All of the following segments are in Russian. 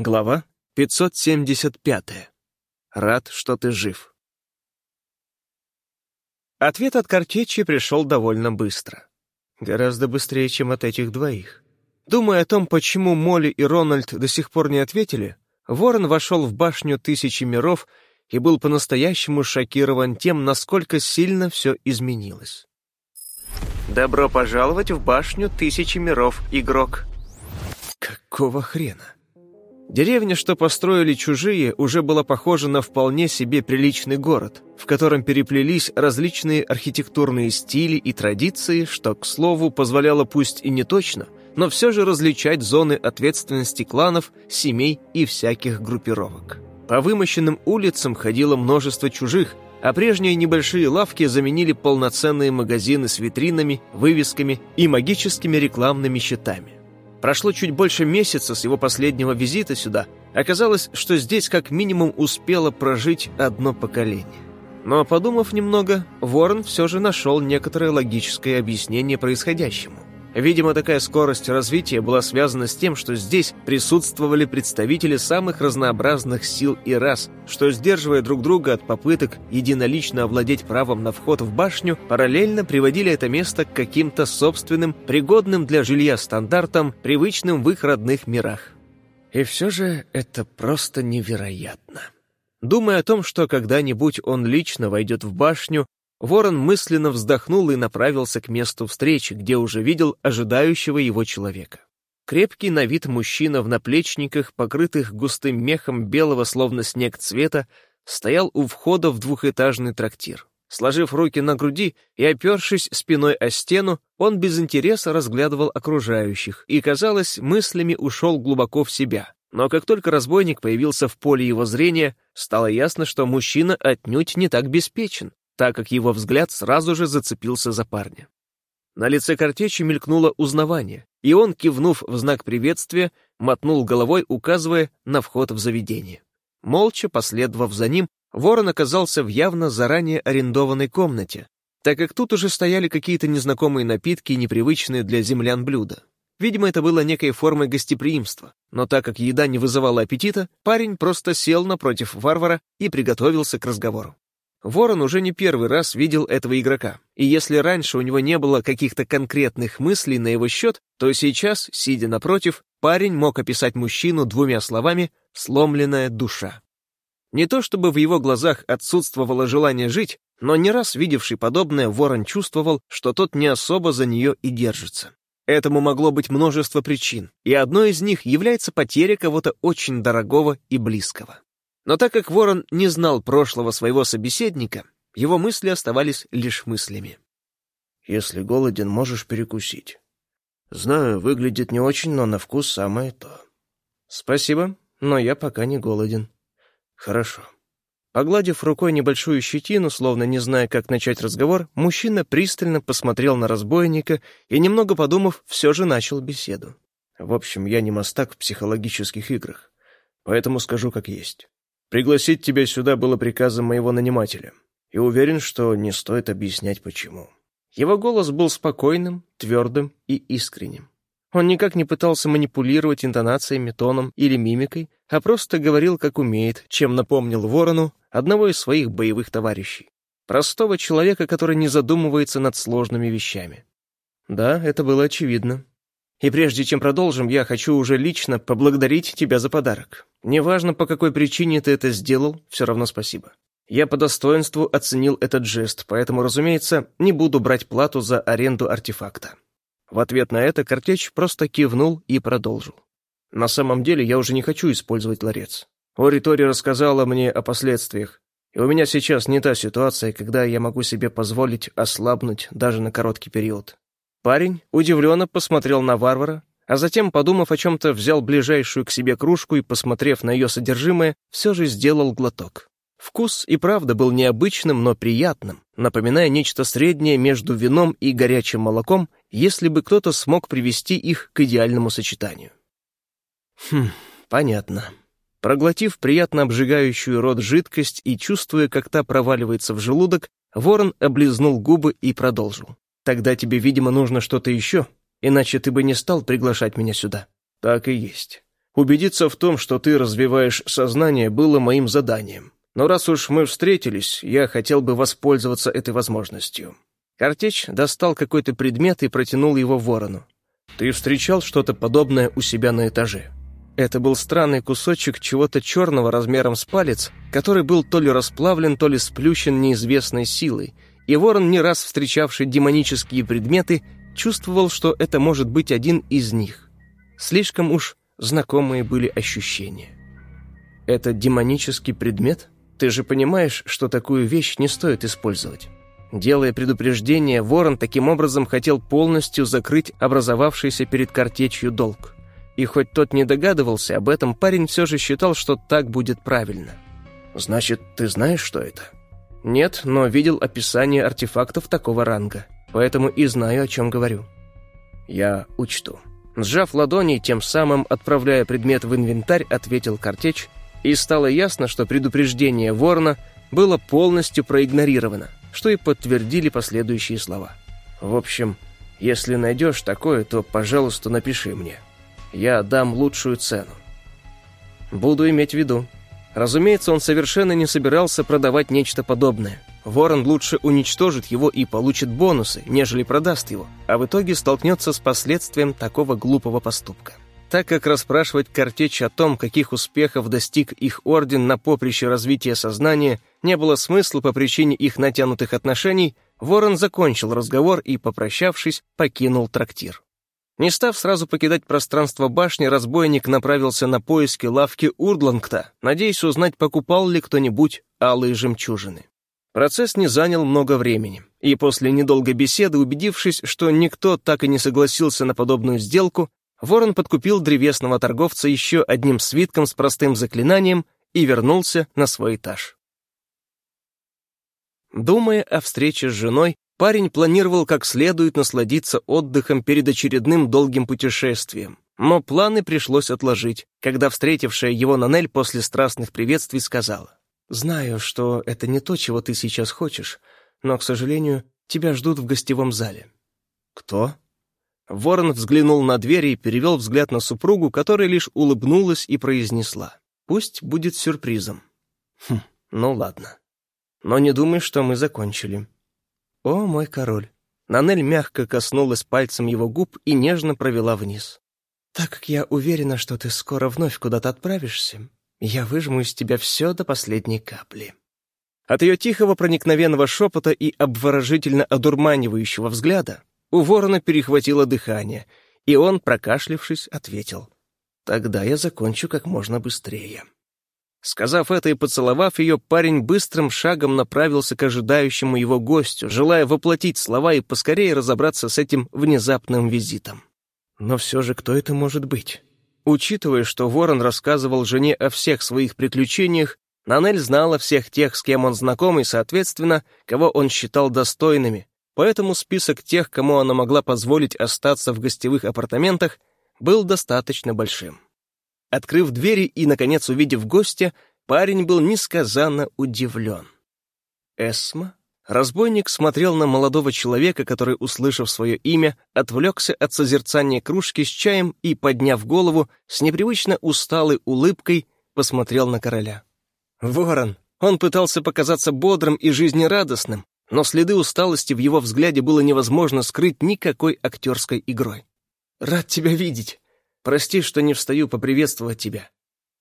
Глава 575. Рад, что ты жив. Ответ от Картечи пришел довольно быстро. Гораздо быстрее, чем от этих двоих. Думая о том, почему Молли и Рональд до сих пор не ответили, Ворон вошел в башню Тысячи миров и был по-настоящему шокирован тем, насколько сильно все изменилось. «Добро пожаловать в башню Тысячи миров, игрок!» Какого хрена? Деревня, что построили чужие, уже была похожа на вполне себе приличный город, в котором переплелись различные архитектурные стили и традиции, что, к слову, позволяло пусть и не точно, но все же различать зоны ответственности кланов, семей и всяких группировок. По вымощенным улицам ходило множество чужих, а прежние небольшие лавки заменили полноценные магазины с витринами, вывесками и магическими рекламными щитами. Прошло чуть больше месяца с его последнего визита сюда. Оказалось, что здесь как минимум успело прожить одно поколение. Но, подумав немного, Ворон все же нашел некоторое логическое объяснение происходящему. Видимо, такая скорость развития была связана с тем, что здесь присутствовали представители самых разнообразных сил и рас, что, сдерживая друг друга от попыток единолично овладеть правом на вход в башню, параллельно приводили это место к каким-то собственным, пригодным для жилья стандартам, привычным в их родных мирах. И все же это просто невероятно. Думая о том, что когда-нибудь он лично войдет в башню, Ворон мысленно вздохнул и направился к месту встречи, где уже видел ожидающего его человека. Крепкий на вид мужчина в наплечниках, покрытых густым мехом белого, словно снег цвета, стоял у входа в двухэтажный трактир. Сложив руки на груди и опершись спиной о стену, он без интереса разглядывал окружающих и, казалось, мыслями ушел глубоко в себя. Но как только разбойник появился в поле его зрения, стало ясно, что мужчина отнюдь не так беспечен так как его взгляд сразу же зацепился за парня. На лице картечи мелькнуло узнавание, и он, кивнув в знак приветствия, мотнул головой, указывая на вход в заведение. Молча последовав за ним, ворон оказался в явно заранее арендованной комнате, так как тут уже стояли какие-то незнакомые напитки непривычные для землян блюда. Видимо, это было некой формой гостеприимства, но так как еда не вызывала аппетита, парень просто сел напротив варвара и приготовился к разговору. Ворон уже не первый раз видел этого игрока, и если раньше у него не было каких-то конкретных мыслей на его счет, то сейчас, сидя напротив, парень мог описать мужчину двумя словами «сломленная душа». Не то чтобы в его глазах отсутствовало желание жить, но не раз видевший подобное, Ворон чувствовал, что тот не особо за нее и держится. Этому могло быть множество причин, и одной из них является потеря кого-то очень дорогого и близкого. Но так как Ворон не знал прошлого своего собеседника, его мысли оставались лишь мыслями. «Если голоден, можешь перекусить. Знаю, выглядит не очень, но на вкус самое то». «Спасибо, но я пока не голоден». «Хорошо». Погладив рукой небольшую щетину, словно не зная, как начать разговор, мужчина пристально посмотрел на разбойника и, немного подумав, все же начал беседу. «В общем, я не мастак в психологических играх, поэтому скажу как есть. Пригласить тебя сюда было приказом моего нанимателя, и уверен, что не стоит объяснять, почему». Его голос был спокойным, твердым и искренним. Он никак не пытался манипулировать интонациями, тоном или мимикой, а просто говорил, как умеет, чем напомнил Ворону одного из своих боевых товарищей. Простого человека, который не задумывается над сложными вещами. Да, это было очевидно. И прежде чем продолжим, я хочу уже лично поблагодарить тебя за подарок. Неважно, по какой причине ты это сделал, все равно спасибо. Я по достоинству оценил этот жест, поэтому, разумеется, не буду брать плату за аренду артефакта». В ответ на это Картеч просто кивнул и продолжил. «На самом деле я уже не хочу использовать ларец. Оритори рассказала мне о последствиях, и у меня сейчас не та ситуация, когда я могу себе позволить ослабнуть даже на короткий период. Парень удивленно посмотрел на варвара, а затем, подумав о чем-то, взял ближайшую к себе кружку и, посмотрев на ее содержимое, все же сделал глоток. Вкус и правда был необычным, но приятным, напоминая нечто среднее между вином и горячим молоком, если бы кто-то смог привести их к идеальному сочетанию. Хм, понятно. Проглотив приятно обжигающую рот жидкость и чувствуя, как та проваливается в желудок, ворон облизнул губы и продолжил. Тогда тебе, видимо, нужно что-то еще, иначе ты бы не стал приглашать меня сюда. Так и есть. Убедиться в том, что ты развиваешь сознание, было моим заданием. Но раз уж мы встретились, я хотел бы воспользоваться этой возможностью». Картеч достал какой-то предмет и протянул его ворону. «Ты встречал что-то подобное у себя на этаже?» Это был странный кусочек чего-то черного размером с палец, который был то ли расплавлен, то ли сплющен неизвестной силой, и ворон, не раз встречавший демонические предметы, чувствовал, что это может быть один из них. Слишком уж знакомые были ощущения. «Это демонический предмет? Ты же понимаешь, что такую вещь не стоит использовать?» Делая предупреждение, ворон таким образом хотел полностью закрыть образовавшийся перед картечью долг. И хоть тот не догадывался об этом, парень все же считал, что так будет правильно. «Значит, ты знаешь, что это?» «Нет, но видел описание артефактов такого ранга, поэтому и знаю, о чем говорю». «Я учту». Сжав ладони, тем самым отправляя предмет в инвентарь, ответил Картеч, и стало ясно, что предупреждение ворона было полностью проигнорировано, что и подтвердили последующие слова. «В общем, если найдешь такое, то, пожалуйста, напиши мне. Я дам лучшую цену». «Буду иметь в виду», Разумеется, он совершенно не собирался продавать нечто подобное. Ворон лучше уничтожит его и получит бонусы, нежели продаст его, а в итоге столкнется с последствием такого глупого поступка. Так как расспрашивать Картечь о том, каких успехов достиг их орден на поприще развития сознания, не было смысла по причине их натянутых отношений, Ворон закончил разговор и, попрощавшись, покинул трактир. Не став сразу покидать пространство башни, разбойник направился на поиски лавки Урдлангта, надеясь узнать, покупал ли кто-нибудь алые жемчужины. Процесс не занял много времени, и после недолгой беседы, убедившись, что никто так и не согласился на подобную сделку, Ворон подкупил древесного торговца еще одним свитком с простым заклинанием и вернулся на свой этаж. Думая о встрече с женой, Парень планировал как следует насладиться отдыхом перед очередным долгим путешествием. Но планы пришлось отложить, когда встретившая его Нанель после страстных приветствий сказала. «Знаю, что это не то, чего ты сейчас хочешь, но, к сожалению, тебя ждут в гостевом зале». «Кто?» Ворон взглянул на дверь и перевел взгляд на супругу, которая лишь улыбнулась и произнесла. «Пусть будет сюрпризом». «Хм, ну ладно. Но не думай, что мы закончили. «О, мой король!» Нанель мягко коснулась пальцем его губ и нежно провела вниз. «Так как я уверена, что ты скоро вновь куда-то отправишься, я выжму из тебя все до последней капли». От ее тихого проникновенного шепота и обворожительно одурманивающего взгляда у ворона перехватило дыхание, и он, прокашлившись, ответил. «Тогда я закончу как можно быстрее». Сказав это и поцеловав ее, парень быстрым шагом направился к ожидающему его гостю, желая воплотить слова и поскорее разобраться с этим внезапным визитом. Но все же кто это может быть? Учитывая, что Ворон рассказывал жене о всех своих приключениях, Нанель знала всех тех, с кем он знаком, и, соответственно, кого он считал достойными, поэтому список тех, кому она могла позволить остаться в гостевых апартаментах, был достаточно большим. Открыв двери и, наконец, увидев гостя, парень был несказанно удивлен. «Эсма?» Разбойник смотрел на молодого человека, который, услышав свое имя, отвлекся от созерцания кружки с чаем и, подняв голову, с непривычно усталой улыбкой посмотрел на короля. Ворон! Он пытался показаться бодрым и жизнерадостным, но следы усталости в его взгляде было невозможно скрыть никакой актерской игрой. «Рад тебя видеть!» Прости, что не встаю поприветствовать тебя.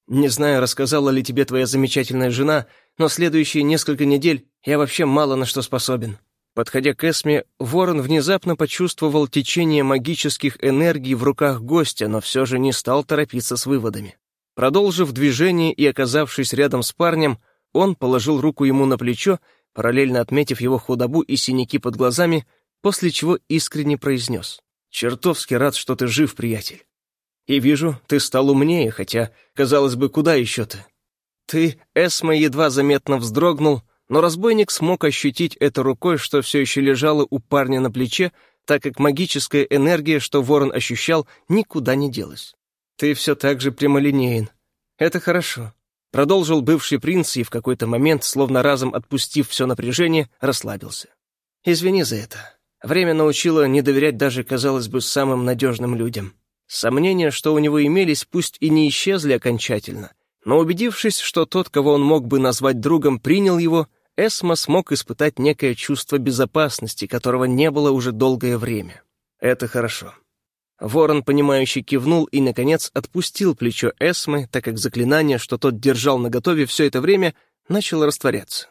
Не знаю, рассказала ли тебе твоя замечательная жена, но следующие несколько недель я вообще мало на что способен». Подходя к Эсме, Ворон внезапно почувствовал течение магических энергий в руках гостя, но все же не стал торопиться с выводами. Продолжив движение и оказавшись рядом с парнем, он положил руку ему на плечо, параллельно отметив его худобу и синяки под глазами, после чего искренне произнес. «Чертовски рад, что ты жив, приятель. И вижу, ты стал умнее, хотя, казалось бы, куда еще ты? Ты, Эсма, едва заметно вздрогнул, но разбойник смог ощутить это рукой, что все еще лежало у парня на плече, так как магическая энергия, что ворон ощущал, никуда не делась. Ты все так же прямолинеен. Это хорошо. Продолжил бывший принц и в какой-то момент, словно разом отпустив все напряжение, расслабился. Извини за это. Время научило не доверять даже, казалось бы, самым надежным людям. Сомнения, что у него имелись, пусть и не исчезли окончательно, но убедившись, что тот, кого он мог бы назвать другом, принял его, Эсма смог испытать некое чувство безопасности, которого не было уже долгое время. Это хорошо. Ворон, понимающий, кивнул и, наконец, отпустил плечо Эсмы, так как заклинание, что тот держал наготове все это время, начало растворяться.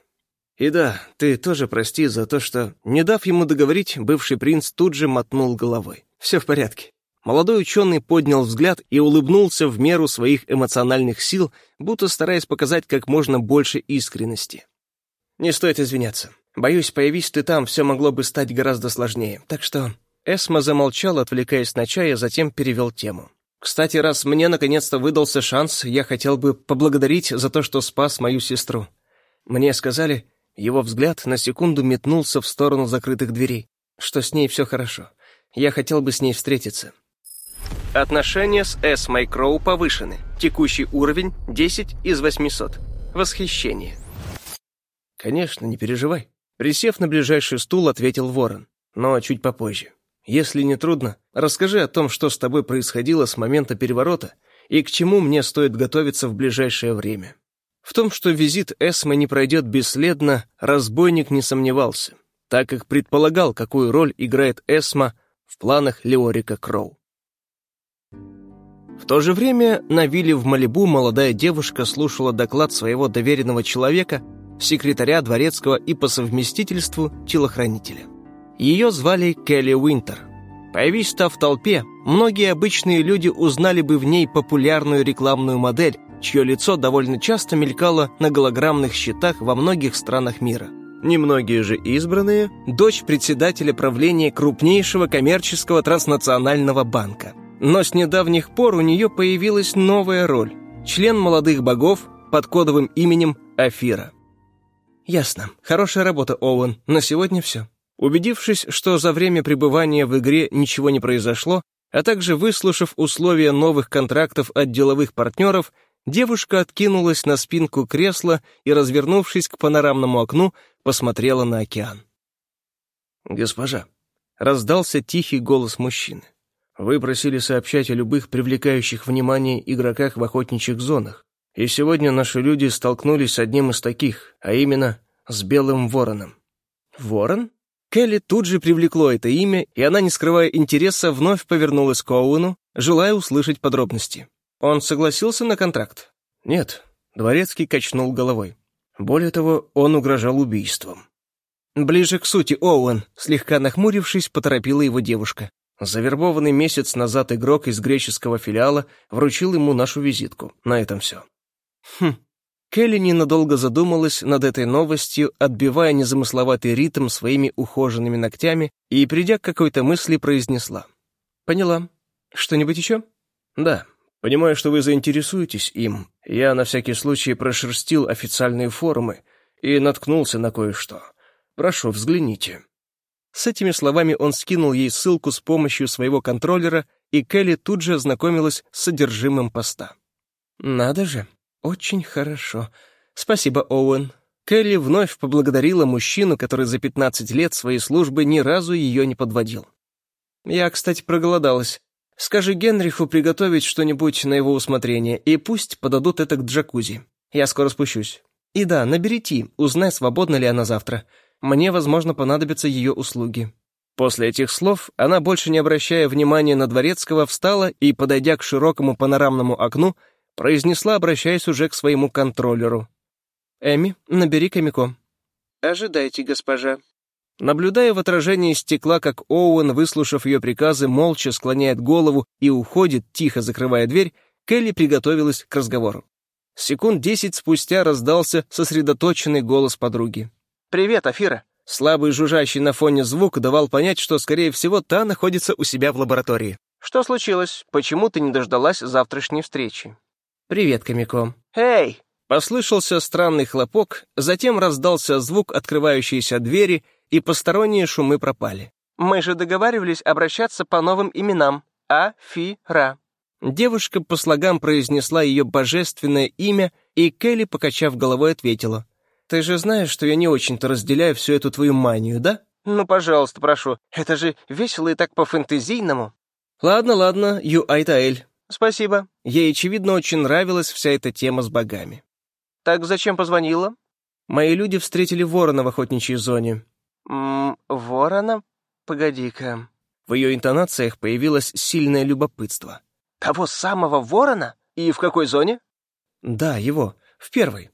И да, ты тоже прости за то, что, не дав ему договорить, бывший принц тут же мотнул головой. Все в порядке. Молодой ученый поднял взгляд и улыбнулся в меру своих эмоциональных сил, будто стараясь показать как можно больше искренности. «Не стоит извиняться. Боюсь, появись ты там, все могло бы стать гораздо сложнее. Так что...» Эсма замолчал, отвлекаясь на чай, а затем перевел тему. «Кстати, раз мне наконец-то выдался шанс, я хотел бы поблагодарить за то, что спас мою сестру. Мне сказали, его взгляд на секунду метнулся в сторону закрытых дверей, что с ней все хорошо. Я хотел бы с ней встретиться. Отношения с С. Майкроу повышены. Текущий уровень 10 из 800. Восхищение. Конечно, не переживай. Присев на ближайший стул, ответил Ворон. Но чуть попозже. Если не трудно, расскажи о том, что с тобой происходило с момента переворота и к чему мне стоит готовиться в ближайшее время. В том, что визит Эсмы не пройдет бесследно, разбойник не сомневался, так как предполагал, какую роль играет Эсма в планах Леорика Кроу. В то же время на вилле в Малибу молодая девушка слушала доклад своего доверенного человека, секретаря дворецкого и по совместительству телохранителя. Ее звали Келли Уинтер. Появись та в толпе, многие обычные люди узнали бы в ней популярную рекламную модель, чье лицо довольно часто мелькало на голограммных счетах во многих странах мира. Немногие же избранные – дочь председателя правления крупнейшего коммерческого транснационального банка – но с недавних пор у нее появилась новая роль – член молодых богов под кодовым именем Афира. «Ясно. Хорошая работа, Оуэн. На сегодня все». Убедившись, что за время пребывания в игре ничего не произошло, а также выслушав условия новых контрактов от деловых партнеров, девушка откинулась на спинку кресла и, развернувшись к панорамному окну, посмотрела на океан. «Госпожа», — раздался тихий голос мужчины. Вы просили сообщать о любых привлекающих внимание игроках в охотничьих зонах. И сегодня наши люди столкнулись с одним из таких, а именно с Белым Вороном. Ворон? Келли тут же привлекло это имя, и она, не скрывая интереса, вновь повернулась к Оуэну, желая услышать подробности. Он согласился на контракт? Нет. Дворецкий качнул головой. Более того, он угрожал убийством. «Ближе к сути, Оуэн», слегка нахмурившись, поторопила его девушка. Завербованный месяц назад игрок из греческого филиала вручил ему нашу визитку. На этом все. Хм. Келли ненадолго задумалась над этой новостью, отбивая незамысловатый ритм своими ухоженными ногтями и, придя к какой-то мысли, произнесла. «Поняла. Что-нибудь еще?» «Да. Понимаю, что вы заинтересуетесь им. Я на всякий случай прошерстил официальные форумы и наткнулся на кое-что. Прошу, взгляните». С этими словами он скинул ей ссылку с помощью своего контроллера, и Келли тут же ознакомилась с содержимым поста. «Надо же, очень хорошо. Спасибо, Оуэн». Келли вновь поблагодарила мужчину, который за 15 лет своей службы ни разу ее не подводил. «Я, кстати, проголодалась. Скажи Генриху приготовить что-нибудь на его усмотрение, и пусть подадут это к джакузи. Я скоро спущусь. И да, набери Ти, узнай, свободна ли она завтра. Мне, возможно, понадобятся ее услуги». После этих слов она, больше не обращая внимания на Дворецкого, встала и, подойдя к широкому панорамному окну, произнесла, обращаясь уже к своему контроллеру. «Эми, набери Камико». «Ожидайте, госпожа». Наблюдая в отражении стекла, как Оуэн, выслушав ее приказы, молча склоняет голову и уходит, тихо закрывая дверь, Келли приготовилась к разговору. Секунд десять спустя раздался сосредоточенный голос подруги. «Привет, Афира!» Слабый жужжащий на фоне звук давал понять, что, скорее всего, та находится у себя в лаборатории. «Что случилось? Почему ты не дождалась завтрашней встречи?» «Привет, Камико». «Эй!» Послышался странный хлопок, затем раздался звук открывающейся двери, и посторонние шумы пропали. «Мы же договаривались обращаться по новым именам. Афира». Девушка по слогам произнесла ее божественное имя, и Келли, покачав головой, ответила — ты же знаешь, что я не очень-то разделяю всю эту твою манию, да? Ну, пожалуйста, прошу. Это же весело и так по-фэнтезийному. Ладно, ладно, Ю Айтаэль. Спасибо. Ей, очевидно, очень нравилась вся эта тема с богами. Так зачем позвонила? Мои люди встретили ворона в охотничьей зоне. М ворона? Погоди-ка. В ее интонациях появилось сильное любопытство. Того самого ворона? И в какой зоне? Да, его. В первой.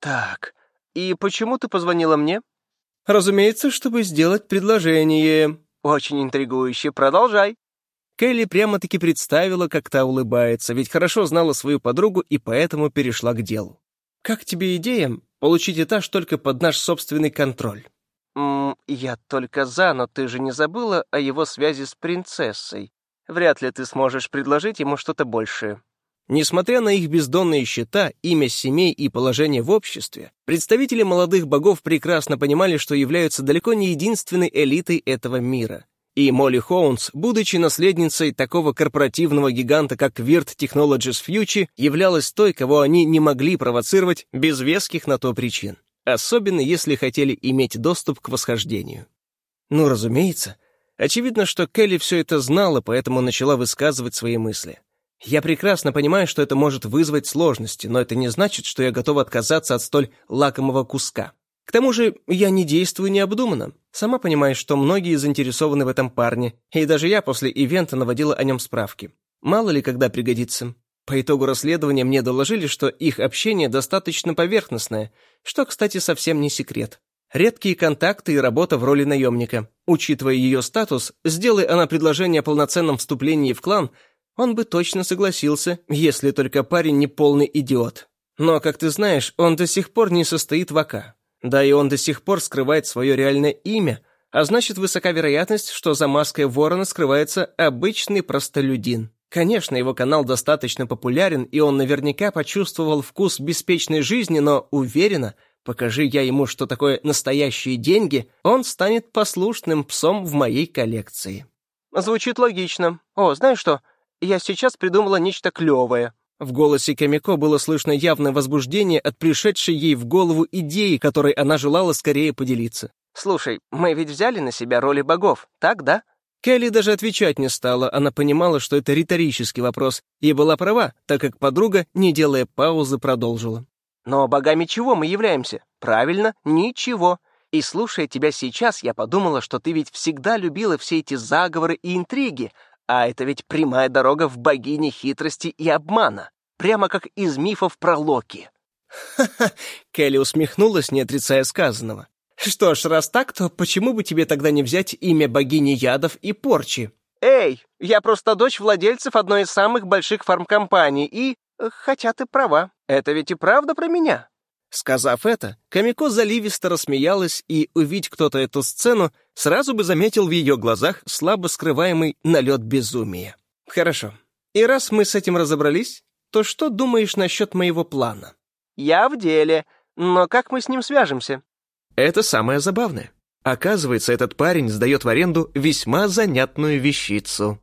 Так, и почему ты позвонила мне? Разумеется, чтобы сделать предложение. Очень интригующе. Продолжай. Келли прямо-таки представила, как та улыбается, ведь хорошо знала свою подругу и поэтому перешла к делу. «Как тебе идея получить этаж только под наш собственный контроль?» «М «Я только за, но ты же не забыла о его связи с принцессой. Вряд ли ты сможешь предложить ему что-то большее». Несмотря на их бездонные счета, имя семей и положение в обществе, представители молодых богов прекрасно понимали, что являются далеко не единственной элитой этого мира. И Молли Хоунс, будучи наследницей такого корпоративного гиганта, как Virt Technologies Future, являлась той, кого они не могли провоцировать без веских на то причин, особенно если хотели иметь доступ к восхождению. Ну, разумеется. Очевидно, что Келли все это знала, поэтому начала высказывать свои мысли. Я прекрасно понимаю, что это может вызвать сложности, но это не значит, что я готова отказаться от столь лакомого куска. К тому же я не действую необдуманно. Сама понимаешь, что многие заинтересованы в этом парне, и даже я после ивента наводила о нем справки. Мало ли когда пригодится. По итогу расследования мне доложили, что их общение достаточно поверхностное, что, кстати, совсем не секрет. Редкие контакты и работа в роли наемника. Учитывая ее статус, сделай она предложение о полноценном вступлении в клан – он бы точно согласился, если только парень не полный идиот. Но, как ты знаешь, он до сих пор не состоит в АК. Да и он до сих пор скрывает свое реальное имя, а значит, высока вероятность, что за маской ворона скрывается обычный простолюдин. Конечно, его канал достаточно популярен, и он наверняка почувствовал вкус беспечной жизни, но уверена, покажи я ему, что такое настоящие деньги, он станет послушным псом в моей коллекции. Звучит логично. О, знаешь что, я сейчас придумала нечто клевое». В голосе Камико было слышно явное возбуждение от пришедшей ей в голову идеи, которой она желала скорее поделиться. «Слушай, мы ведь взяли на себя роли богов, так, да?» Келли даже отвечать не стала, она понимала, что это риторический вопрос, и была права, так как подруга, не делая паузы, продолжила. «Но богами чего мы являемся? Правильно, ничего. И слушая тебя сейчас, я подумала, что ты ведь всегда любила все эти заговоры и интриги, а это ведь прямая дорога в богине хитрости и обмана, прямо как из мифов про Локи. Ха-ха, Келли усмехнулась, не отрицая сказанного. Что ж, раз так, то почему бы тебе тогда не взять имя богини ядов и порчи? Эй, я просто дочь владельцев одной из самых больших фармкомпаний, и... Хотя ты права, это ведь и правда про меня. Сказав это, Камико заливисто рассмеялась, и, увидеть кто-то эту сцену, сразу бы заметил в ее глазах слабо скрываемый налет безумия. «Хорошо. И раз мы с этим разобрались, то что думаешь насчет моего плана?» «Я в деле. Но как мы с ним свяжемся?» «Это самое забавное. Оказывается, этот парень сдает в аренду весьма занятную вещицу».